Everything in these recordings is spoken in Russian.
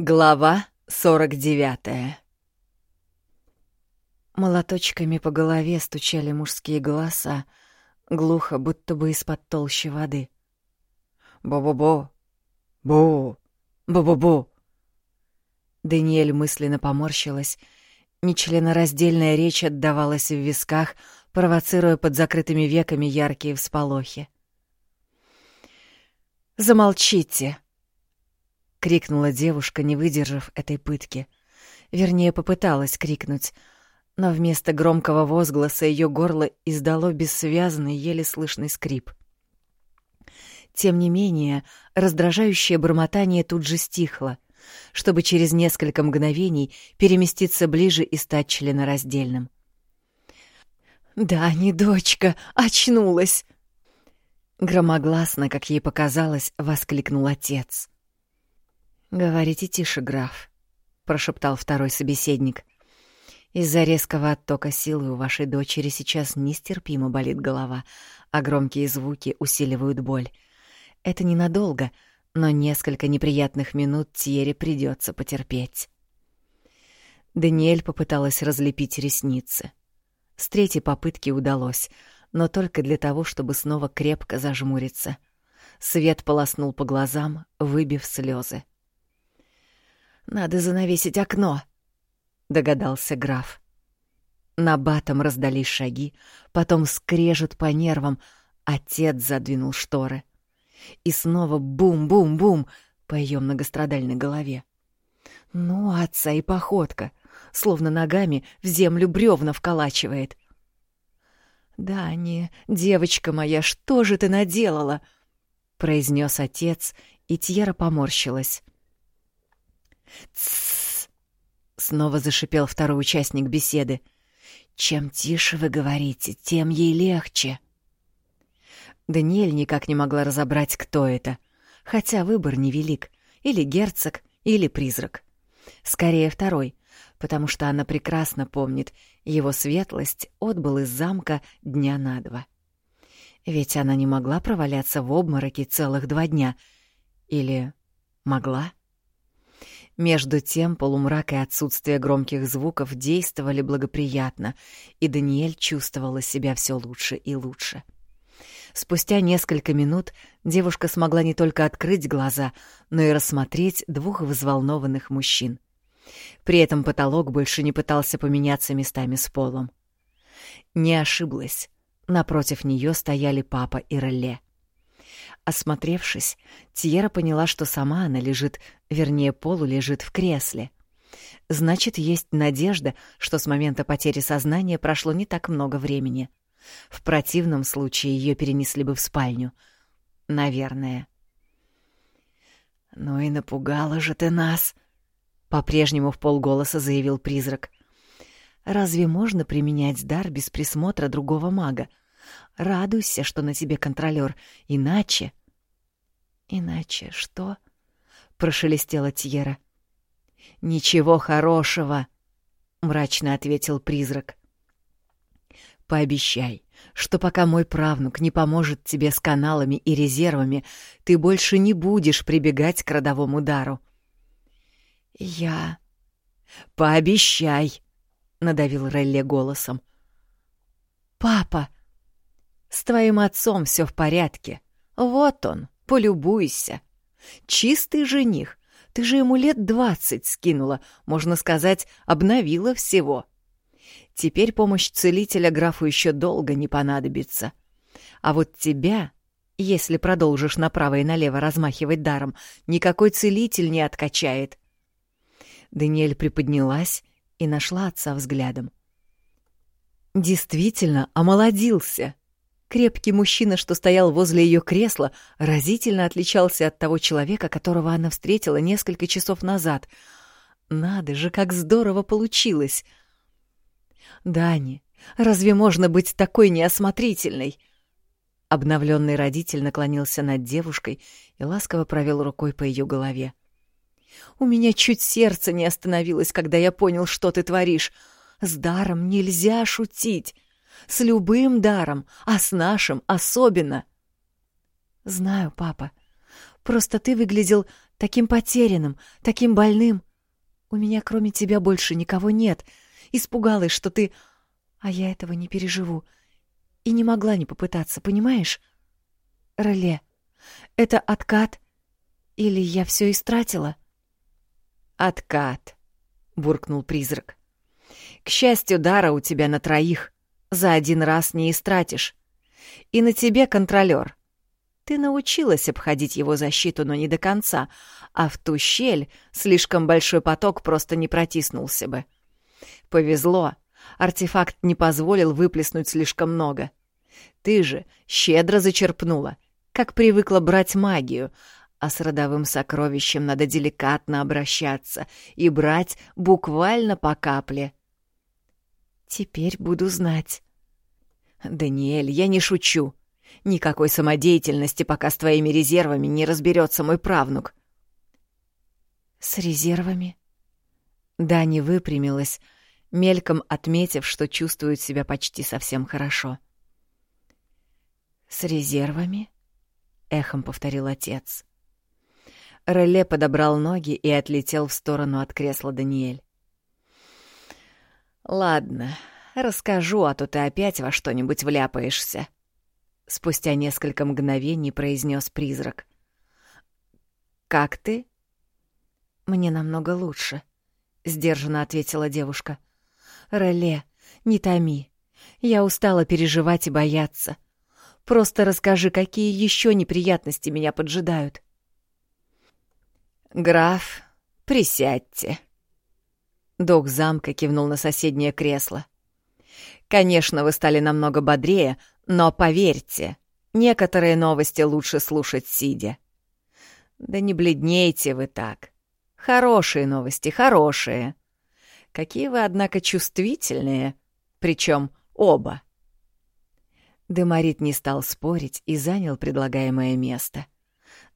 Глава 49 Молоточками по голове стучали мужские голоса, глухо, будто бы из-под толщи воды. «Бо-бо-бо! Бо! Бо-бо-бо!» Даниэль мысленно поморщилась. Нечленораздельная речь отдавалась в висках, провоцируя под закрытыми веками яркие всполохи. «Замолчите!» — крикнула девушка, не выдержав этой пытки. Вернее, попыталась крикнуть, но вместо громкого возгласа ее горло издало бессвязный, еле слышный скрип. Тем не менее, раздражающее бормотание тут же стихло, чтобы через несколько мгновений переместиться ближе и стать членораздельным. «Да, не дочка, очнулась!» Громогласно, как ей показалось, воскликнул отец. «Говорите тише, граф», — прошептал второй собеседник. «Из-за резкого оттока силы у вашей дочери сейчас нестерпимо болит голова, а громкие звуки усиливают боль. Это ненадолго, но несколько неприятных минут Тьере придется потерпеть». Даниэль попыталась разлепить ресницы. С третьей попытки удалось, но только для того, чтобы снова крепко зажмуриться. Свет полоснул по глазам, выбив слезы. Надо занавесить окно, догадался граф. На батом раздались шаги, потом скрежет по нервам, отец задвинул шторы. И снова бум-бум-бум по ее многострадальной голове. Ну, отца и походка, словно ногами в землю бревна вколачивает. «Да, не, девочка моя, что же ты наделала?» — произнес отец, и Тьера поморщилась. «Тссс!» — снова зашипел второй участник беседы. «Чем тише вы говорите, тем ей легче». Даниэль никак не могла разобрать, кто это, хотя выбор невелик — или герцог, или призрак. Скорее второй, потому что она прекрасно помнит, его светлость отбыл из замка дня на два. Ведь она не могла проваляться в обмороке целых два дня. Или могла? Между тем полумрак и отсутствие громких звуков действовали благоприятно, и Даниэль чувствовала себя все лучше и лучше. Спустя несколько минут девушка смогла не только открыть глаза, но и рассмотреть двух взволнованных мужчин. При этом потолок больше не пытался поменяться местами с полом. Не ошиблась. Напротив нее стояли папа и Реле. Осмотревшись, Тьера поняла, что сама она лежит, вернее, полу лежит в кресле. Значит, есть надежда, что с момента потери сознания прошло не так много времени. В противном случае ее перенесли бы в спальню. Наверное. «Ну и напугала же ты нас!» — по-прежнему в полголоса заявил призрак. «Разве можно применять дар без присмотра другого мага? Радуйся, что на тебе контролер, иначе...» «Иначе что?» — прошелестела Тьера. «Ничего хорошего», — мрачно ответил призрак. «Пообещай, что пока мой правнук не поможет тебе с каналами и резервами, ты больше не будешь прибегать к родовому дару». «Я...» «Пообещай», — надавил Релле голосом. «Папа, с твоим отцом все в порядке. Вот он, Полюбуйся. Чистый жених. Ты же ему лет двадцать скинула, можно сказать, обновила всего. Теперь помощь целителя графу еще долго не понадобится. А вот тебя, если продолжишь направо и налево размахивать даром, никакой целитель не откачает. Даниэль приподнялась и нашла отца взглядом. Действительно, омолодился. Крепкий мужчина, что стоял возле ее кресла, разительно отличался от того человека, которого она встретила несколько часов назад. Надо же, как здорово получилось! «Дани, разве можно быть такой неосмотрительной?» Обновленный родитель наклонился над девушкой и ласково провел рукой по ее голове. «У меня чуть сердце не остановилось, когда я понял, что ты творишь. С даром нельзя шутить!» С любым даром, а с нашим особенно. Знаю, папа. Просто ты выглядел таким потерянным, таким больным. У меня кроме тебя больше никого нет. Испугалась, что ты... А я этого не переживу. И не могла не попытаться, понимаешь? Реле, это откат? Или я все истратила? Откат, буркнул призрак. К счастью, дара у тебя на троих. За один раз не истратишь. И на тебе контролер. Ты научилась обходить его защиту, но не до конца, а в ту щель слишком большой поток просто не протиснулся бы. Повезло, артефакт не позволил выплеснуть слишком много. Ты же щедро зачерпнула, как привыкла брать магию, а с родовым сокровищем надо деликатно обращаться и брать буквально по капле. Теперь буду знать. Даниэль, я не шучу. Никакой самодеятельности, пока с твоими резервами не разберется мой правнук. С резервами? Дани выпрямилась, мельком отметив, что чувствует себя почти совсем хорошо. «С резервами?» — эхом повторил отец. Реле подобрал ноги и отлетел в сторону от кресла Даниэль. «Ладно, расскажу, а то ты опять во что-нибудь вляпаешься», — спустя несколько мгновений произнес призрак. «Как ты?» «Мне намного лучше», — сдержанно ответила девушка. «Реле, не томи. Я устала переживать и бояться. Просто расскажи, какие еще неприятности меня поджидают». «Граф, присядьте», Док замка кивнул на соседнее кресло. «Конечно, вы стали намного бодрее, но поверьте, некоторые новости лучше слушать сидя. Да не бледнейте вы так. Хорошие новости, хорошие. Какие вы, однако, чувствительные, причем оба». Демарит не стал спорить и занял предлагаемое место.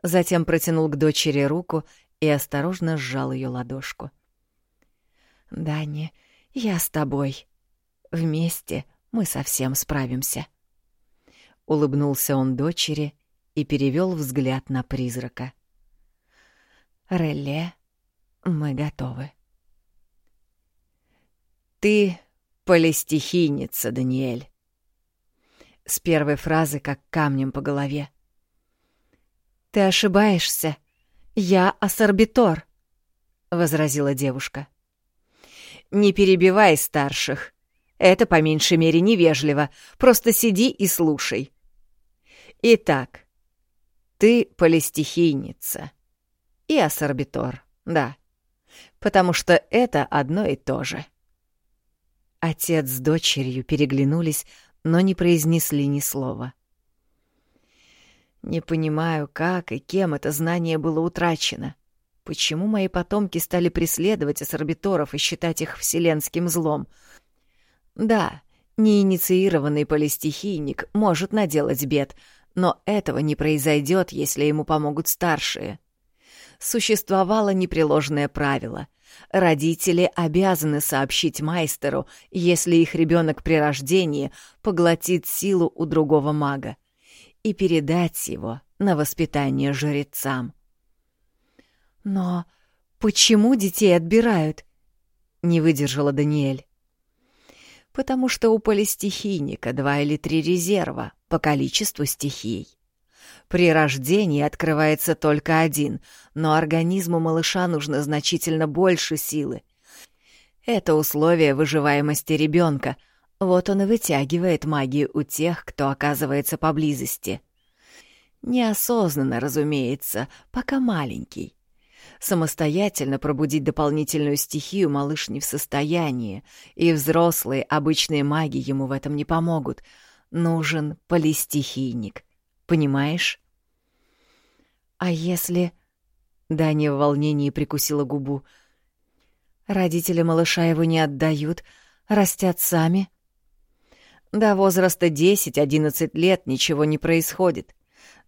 Затем протянул к дочери руку и осторожно сжал ее ладошку. — Дани, я с тобой. Вместе мы совсем справимся. Улыбнулся он дочери и перевел взгляд на призрака. Реле, мы готовы. Ты полистихийница, Даниэль. С первой фразы как камнем по голове. Ты ошибаешься. Я ассорбитор, — возразила девушка. Не перебивай старших. Это по меньшей мере невежливо. Просто сиди и слушай. Итак, ты полистихийница. И ассорбитор, да. Потому что это одно и то же. Отец с дочерью переглянулись, но не произнесли ни слова. Не понимаю, как и кем это знание было утрачено. Почему мои потомки стали преследовать ассорбиторов и считать их вселенским злом? Да, неинициированный полистихийник может наделать бед, но этого не произойдет, если ему помогут старшие. Существовало непреложное правило. Родители обязаны сообщить майстеру, если их ребенок при рождении поглотит силу у другого мага, и передать его на воспитание жрецам. «Но почему детей отбирают?» — не выдержала Даниэль. «Потому что у полистихийника два или три резерва по количеству стихий. При рождении открывается только один, но организму малыша нужно значительно больше силы. Это условие выживаемости ребенка, вот он и вытягивает магию у тех, кто оказывается поблизости. Неосознанно, разумеется, пока маленький. Самостоятельно пробудить дополнительную стихию малыш не в состоянии, и взрослые обычные маги ему в этом не помогут. Нужен полистихийник. Понимаешь? А если... Даня в волнении прикусила губу. Родители малыша его не отдают, растят сами. До возраста 10-11 лет ничего не происходит.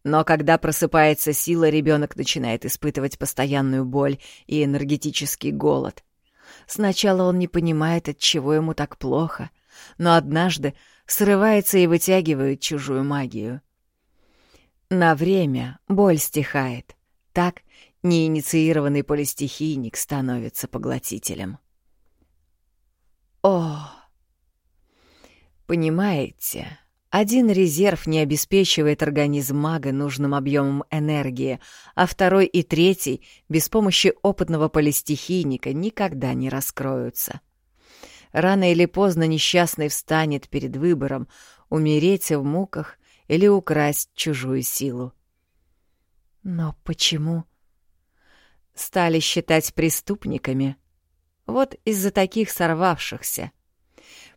Но когда просыпается сила, ребенок начинает испытывать постоянную боль и энергетический голод. Сначала он не понимает, от чего ему так плохо, но однажды срывается и вытягивает чужую магию. На время боль стихает. Так неинициированный полистихийник становится поглотителем. О! Понимаете, один резерв не обеспечивает организм мага нужным объемом энергии, а второй и третий без помощи опытного полистихийника никогда не раскроются. Рано или поздно несчастный встанет перед выбором умереть в муках или украсть чужую силу. Но почему? Стали считать преступниками. Вот из-за таких сорвавшихся.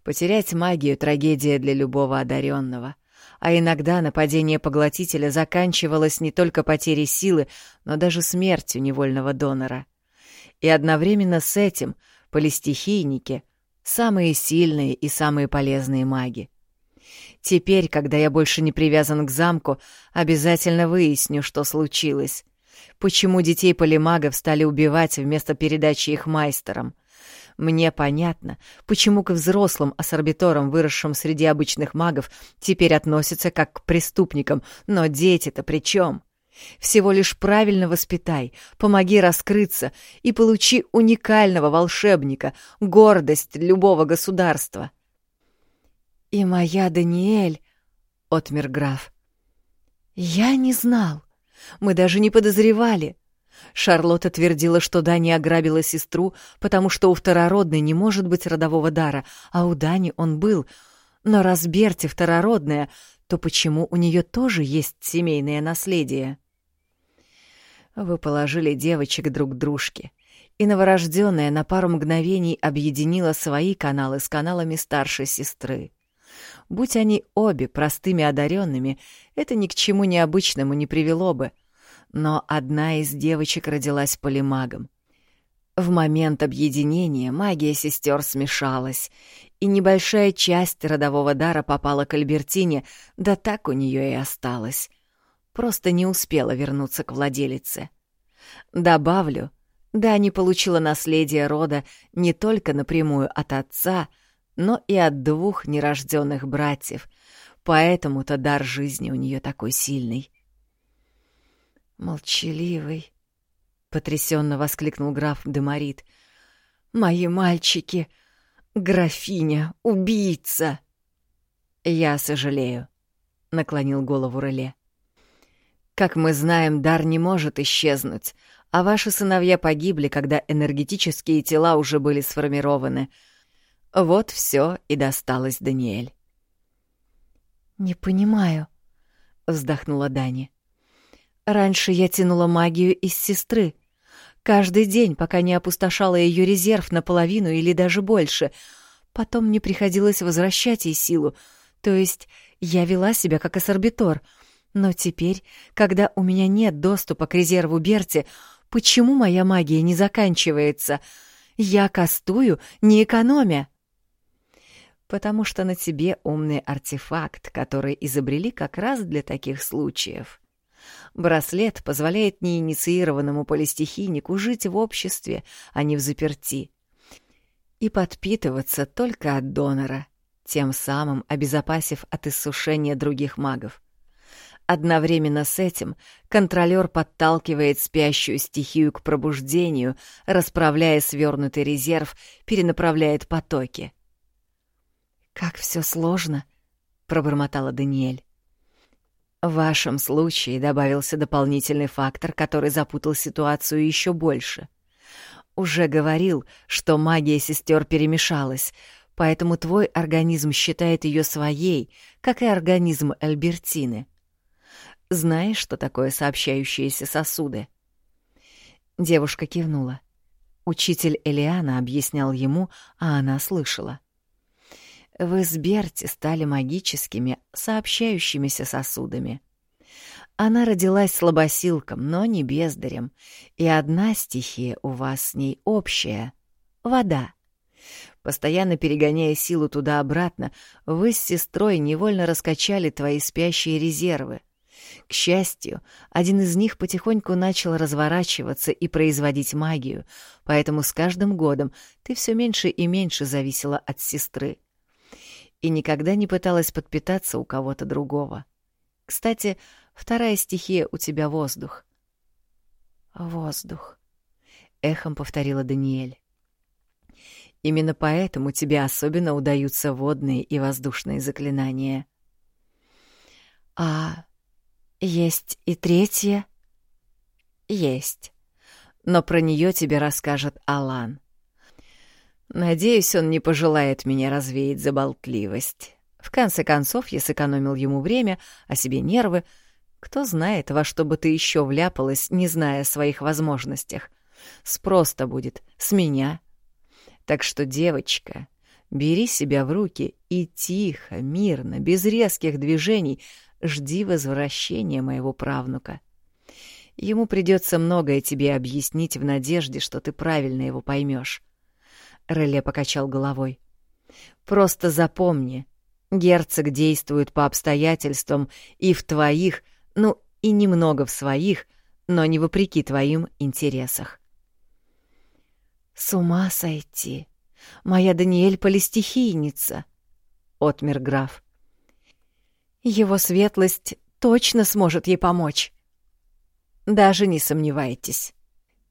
Потерять магию — трагедия для любого одаренного. А иногда нападение поглотителя заканчивалось не только потерей силы, но даже смертью невольного донора. И одновременно с этим полистихийники — самые сильные и самые полезные маги. Теперь, когда я больше не привязан к замку, обязательно выясню, что случилось. Почему детей полимагов стали убивать вместо передачи их майстерам? Мне понятно, почему к взрослым ассорбиторам, выросшим среди обычных магов, теперь относятся как к преступникам, но дети-то при чем? Всего лишь правильно воспитай, помоги раскрыться и получи уникального волшебника, гордость любого государства. «И моя Даниэль», — отмер граф. «Я не знал. Мы даже не подозревали. Шарлотта твердила, что Дани ограбила сестру, потому что у второродной не может быть родового дара, а у Дани он был. Но раз Берти второродная, то почему у нее тоже есть семейное наследие?» Вы положили девочек друг к дружке, и новорожденная на пару мгновений объединила свои каналы с каналами старшей сестры. Будь они обе простыми одаренными, это ни к чему необычному не привело бы. Но одна из девочек родилась полимагом. В момент объединения магия сестер смешалась, и небольшая часть родового дара попала к Альбертине, да так у нее и осталась. Просто не успела вернуться к владелице. Добавлю, Дани получила наследие рода не только напрямую от отца, но и от двух нерожденных братьев, поэтому-то дар жизни у нее такой сильный. «Молчаливый», — потрясенно воскликнул граф Демарит. «Мои мальчики! Графиня! Убийца!» «Я сожалею», — наклонил голову Реле. «Как мы знаем, дар не может исчезнуть, а ваши сыновья погибли, когда энергетические тела уже были сформированы — вот все и досталось Даниэль. «Не понимаю», — вздохнула Дани. «Раньше я тянула магию из сестры. Каждый день, пока не опустошала ее резерв наполовину или даже больше. Потом мне приходилось возвращать ей силу, то есть я вела себя как ассорбитор. Но теперь, когда у меня нет доступа к резерву Берти, почему моя магия не заканчивается? Я кастую, не экономя» потому что на тебе умный артефакт, который изобрели как раз для таких случаев. Браслет позволяет неинициированному полистихийнику жить в обществе, а не в заперти, и подпитываться только от донора, тем самым обезопасив от иссушения других магов. Одновременно с этим контролер подталкивает спящую стихию к пробуждению, расправляя свернутый резерв, перенаправляет потоки — «Как все сложно», — пробормотала Даниэль. В вашем случае добавился дополнительный фактор, который запутал ситуацию еще больше. Уже говорил, что магия сестер перемешалась, поэтому твой организм считает ее своей, как и организм Альбертины. Знаешь, что такое сообщающиеся сосуды? Девушка кивнула. Учитель Элиана объяснял ему, а она слышала. Вы с Берти стали магическими, сообщающимися сосудами. Она родилась слабосилком, но не бездарем, и одна стихия у вас с ней общая — вода. Постоянно перегоняя силу туда-обратно, вы с сестрой невольно раскачали твои спящие резервы. К счастью, один из них потихоньку начал разворачиваться и производить магию, поэтому с каждым годом ты все меньше и меньше зависела от сестры и никогда не пыталась подпитаться у кого-то другого. Кстати, вторая стихия у тебя — воздух. Воздух. Эхом повторила Даниэль. Именно поэтому тебе особенно удаются водные и воздушные заклинания. А есть и третье? Есть. Но про нее тебе расскажет Алан. Надеюсь, он не пожелает меня развеять за болтливость. В конце концов, я сэкономил ему время, а себе нервы. Кто знает, во что бы ты еще вляпалась, не зная о своих возможностях. Спрос-то будет с меня. Так что, девочка, бери себя в руки и тихо, мирно, без резких движений жди возвращения моего правнука. Ему придется многое тебе объяснить в надежде, что ты правильно его поймешь. Реле покачал головой. Просто запомни, герцог действует по обстоятельствам и в твоих, ну и немного в своих, но не вопреки твоим интересах. С ума сойти! Моя Даниэль полистихийница! Отмер граф. Его светлость точно сможет ей помочь. Даже не сомневайтесь.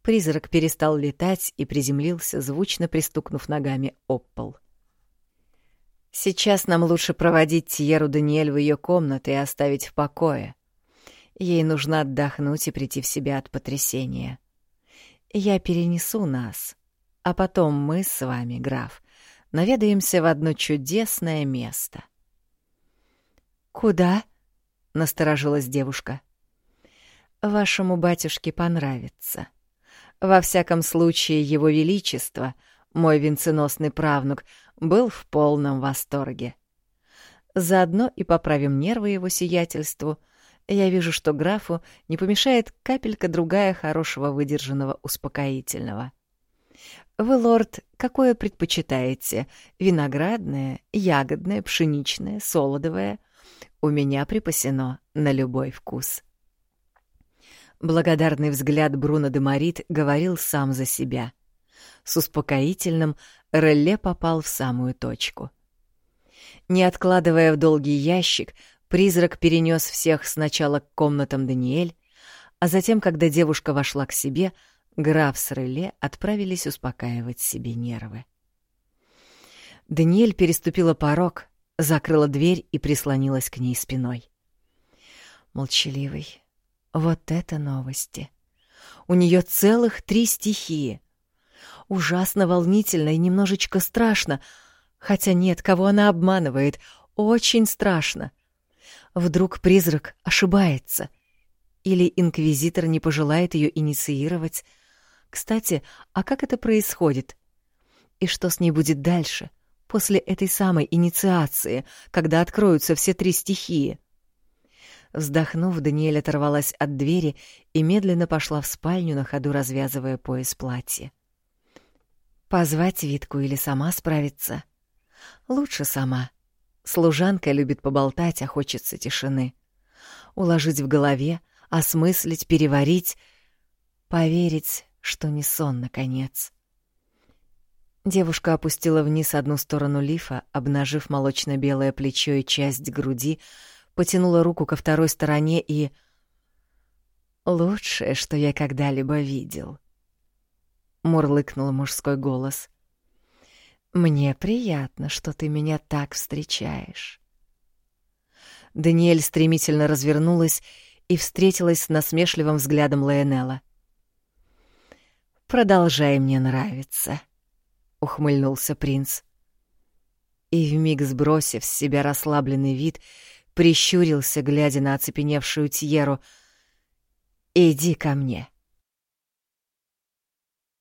Призрак перестал летать и приземлился, звучно пристукнув ногами об пол. «Сейчас нам лучше проводить Тьеру Даниэль в ее комнаты и оставить в покое. Ей нужно отдохнуть и прийти в себя от потрясения. Я перенесу нас, а потом мы с вами, граф, наведаемся в одно чудесное место». «Куда?» — насторожилась девушка. «Вашему батюшке понравится», во всяком случае, его величество, мой венценосный правнук, был в полном восторге. Заодно и поправим нервы его сиятельству. Я вижу, что графу не помешает капелька другая хорошего выдержанного успокоительного. Вы, лорд, какое предпочитаете? Виноградное, ягодное, пшеничное, солодовое? У меня припасено на любой вкус. Благодарный взгляд Бруно де Марит говорил сам за себя. С успокоительным Релле попал в самую точку. Не откладывая в долгий ящик, призрак перенес всех сначала к комнатам Даниэль, а затем, когда девушка вошла к себе, граф с Реле отправились успокаивать себе нервы. Даниэль переступила порог, закрыла дверь и прислонилась к ней спиной. Молчаливый, вот это новости. У нее целых три стихии. Ужасно волнительно и немножечко страшно. Хотя нет, кого она обманывает. Очень страшно. Вдруг призрак ошибается. Или инквизитор не пожелает ее инициировать. Кстати, а как это происходит? И что с ней будет дальше, после этой самой инициации, когда откроются все три стихии? Вздохнув, Даниэль оторвалась от двери и медленно пошла в спальню, на ходу развязывая пояс платья. Позвать Витку или сама справиться? Лучше сама. Служанка любит поболтать, а хочется тишины. Уложить в голове, осмыслить, переварить, поверить, что не сон, наконец. Девушка опустила вниз одну сторону лифа, обнажив молочно-белое плечо и часть груди, потянула руку ко второй стороне и... «Лучшее, что я когда-либо видел», — мурлыкнул мужской голос. «Мне приятно, что ты меня так встречаешь». Даниэль стремительно развернулась и встретилась с насмешливым взглядом Лайонелла. «Продолжай мне нравиться», — ухмыльнулся принц. И вмиг сбросив с себя расслабленный вид, — прищурился, глядя на оцепеневшую Тьеру. «Иди ко мне».